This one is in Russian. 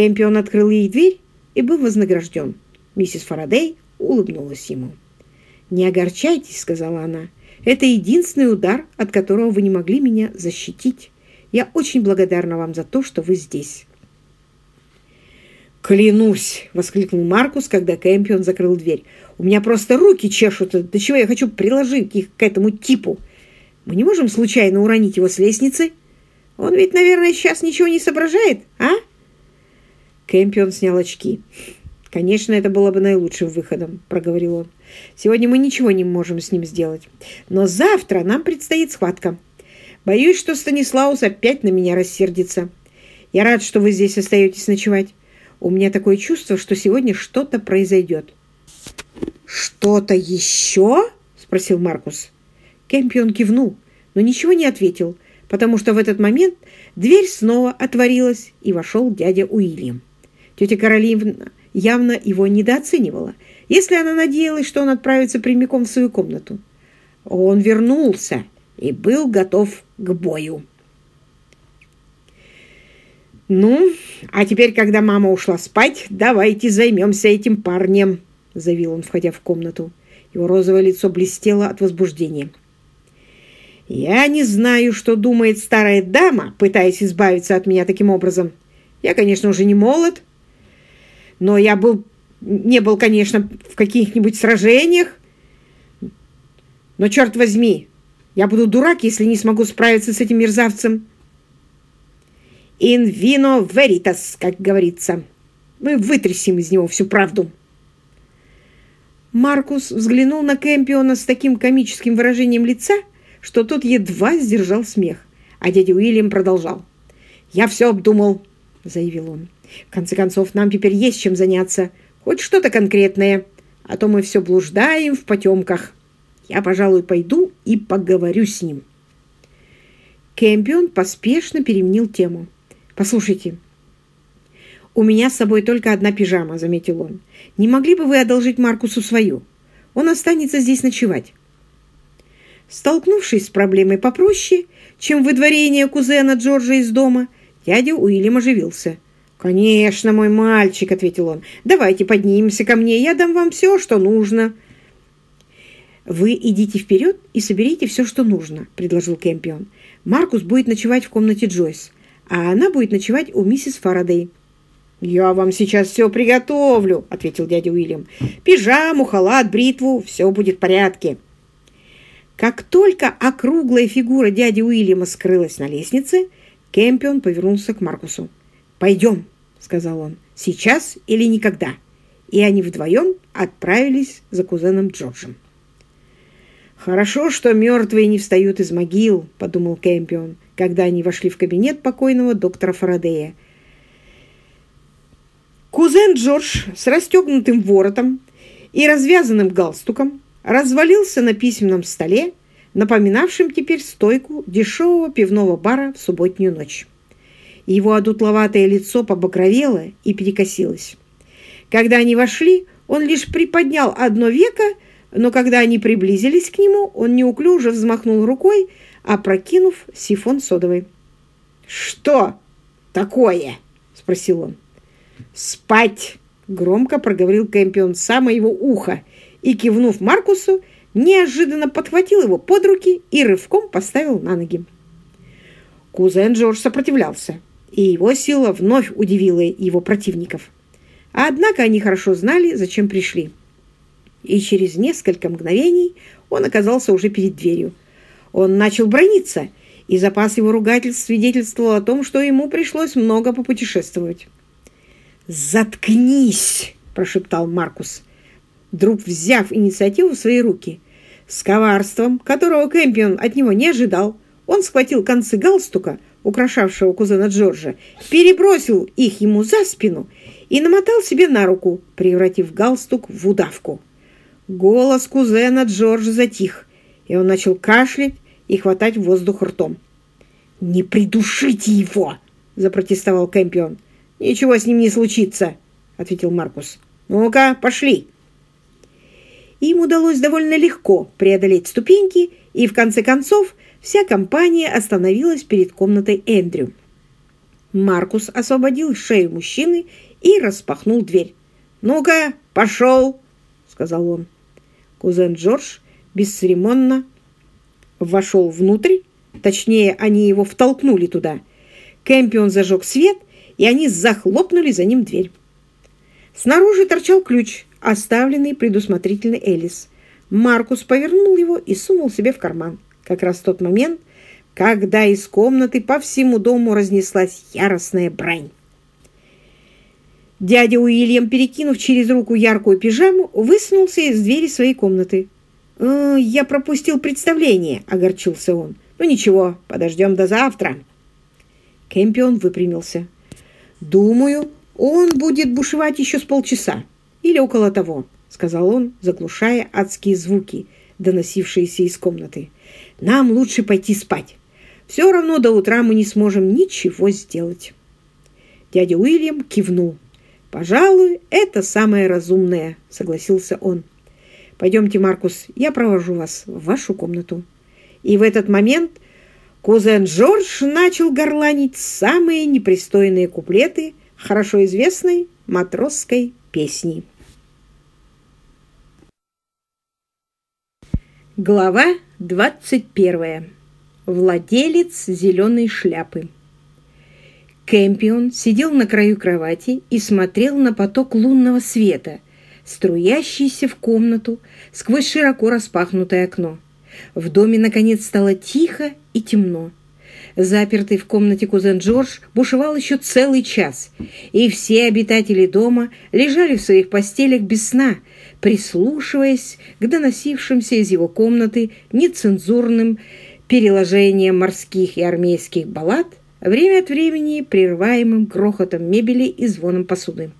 Кэмпион открыл ей дверь и был вознагражден. Миссис Фарадей улыбнулась ему. «Не огорчайтесь», — сказала она. «Это единственный удар, от которого вы не могли меня защитить. Я очень благодарна вам за то, что вы здесь». «Клянусь!» — воскликнул Маркус, когда Кэмпион закрыл дверь. «У меня просто руки чешутся. До чего я хочу приложить их к этому типу? Мы не можем случайно уронить его с лестницы? Он ведь, наверное, сейчас ничего не соображает, а?» Кэмпион снял очки. «Конечно, это было бы наилучшим выходом», — проговорил он. «Сегодня мы ничего не можем с ним сделать. Но завтра нам предстоит схватка. Боюсь, что Станислаус опять на меня рассердится. Я рад, что вы здесь остаетесь ночевать. У меня такое чувство, что сегодня что-то произойдет». «Что-то еще?» — спросил Маркус. Кэмпион кивнул, но ничего не ответил, потому что в этот момент дверь снова отворилась, и вошел дядя Уильям. Тетя Каролина явно его недооценивала, если она надеялась, что он отправится прямиком в свою комнату. Он вернулся и был готов к бою. «Ну, а теперь, когда мама ушла спать, давайте займемся этим парнем», — заявил он, входя в комнату. Его розовое лицо блестело от возбуждения. «Я не знаю, что думает старая дама, пытаясь избавиться от меня таким образом. Я, конечно, уже не молод, но я был, не был, конечно, в каких-нибудь сражениях. Но, черт возьми, я буду дурак, если не смогу справиться с этим мерзавцем. «In vino veritas», как говорится. Мы вытрясем из него всю правду. Маркус взглянул на Кэмпиона с таким комическим выражением лица, что тот едва сдержал смех, а дядя Уильям продолжал. «Я все обдумал», — заявил он. В конце концов, нам теперь есть чем заняться. Хоть что-то конкретное. А то мы все блуждаем в потемках. Я, пожалуй, пойду и поговорю с ним. Кэмпион поспешно переменил тему. «Послушайте, у меня с собой только одна пижама», — заметил он. «Не могли бы вы одолжить Маркусу свою? Он останется здесь ночевать». Столкнувшись с проблемой попроще, чем выдворение кузена Джорджа из дома, дядя Уильям оживился — «Конечно, мой мальчик», — ответил он. «Давайте поднимемся ко мне, я дам вам все, что нужно». «Вы идите вперед и соберите все, что нужно», — предложил Кэмпион. «Маркус будет ночевать в комнате Джойс, а она будет ночевать у миссис Фарадей». «Я вам сейчас все приготовлю», — ответил дядя Уильям. «Пижаму, халат, бритву — все будет в порядке». Как только округлая фигура дяди Уильяма скрылась на лестнице, Кэмпион повернулся к Маркусу. «Пойдем», — сказал он, — «сейчас или никогда». И они вдвоем отправились за кузеном Джорджем. «Хорошо, что мертвые не встают из могил», — подумал Кэмпион, когда они вошли в кабинет покойного доктора Фарадея. Кузен Джордж с расстегнутым воротом и развязанным галстуком развалился на письменном столе, напоминавшем теперь стойку дешевого пивного бара в субботнюю ночь. Его одутловатое лицо побагровело и перекосилось. Когда они вошли, он лишь приподнял одно веко, но когда они приблизились к нему, он неуклюже взмахнул рукой, опрокинув сифон содовой. «Что такое?» — спросил он. «Спать!» — громко проговорил Кэмпион с самого его уха и, кивнув Маркусу, неожиданно подхватил его под руки и рывком поставил на ноги. Кузен Джордж сопротивлялся и его сила вновь удивила его противников. Однако они хорошо знали, зачем пришли. И через несколько мгновений он оказался уже перед дверью. Он начал брониться, и запас его ругательств свидетельствовал о том, что ему пришлось много попутешествовать. «Заткнись!» – прошептал Маркус, вдруг взяв инициативу в свои руки. С коварством, которого Кэмпион от него не ожидал, он схватил концы галстука – украшавшего кузена Джорджа, перебросил их ему за спину и намотал себе на руку, превратив галстук в удавку. Голос кузена Джорджа затих, и он начал кашлять и хватать воздух ртом. «Не придушите его!» – запротестовал Кэмпион. «Ничего с ним не случится», – ответил Маркус. «Ну-ка, пошли!» Им удалось довольно легко преодолеть ступеньки, и в конце концов Вся компания остановилась перед комнатой Эндрю. Маркус освободил шею мужчины и распахнул дверь. «Ну-ка, пошел!» — сказал он. Кузен Джордж бесцеремонно вошел внутрь, точнее, они его втолкнули туда. Кэмпион зажег свет, и они захлопнули за ним дверь. Снаружи торчал ключ, оставленный предусмотрительной Элис. Маркус повернул его и сунул себе в карман. Как раз в тот момент, когда из комнаты по всему дому разнеслась яростная брань. Дядя Уильям, перекинув через руку яркую пижаму, высунулся из двери своей комнаты. «Э, «Я пропустил представление», — огорчился он. «Ну ничего, подождем до завтра». Кэмпион выпрямился. «Думаю, он будет бушевать еще с полчаса или около того», — сказал он, заглушая адские звуки, доносившиеся из комнаты. «Нам лучше пойти спать. Все равно до утра мы не сможем ничего сделать». Дядя Уильям кивнул. «Пожалуй, это самое разумное», — согласился он. «Пойдемте, Маркус, я провожу вас в вашу комнату». И в этот момент кузен Джордж начал горланить самые непристойные куплеты хорошо известной матросской песни. Глава 21. Владелец зеленой шляпы. Кэмпион сидел на краю кровати и смотрел на поток лунного света, струящийся в комнату сквозь широко распахнутое окно. В доме, наконец, стало тихо и темно. Запертый в комнате кузен Джордж бушевал еще целый час, и все обитатели дома лежали в своих постелях без сна, прислушиваясь к доносившимся из его комнаты нецензурным переложениям морских и армейских баллад время от времени прерываемым грохотом мебели и звоном посуды.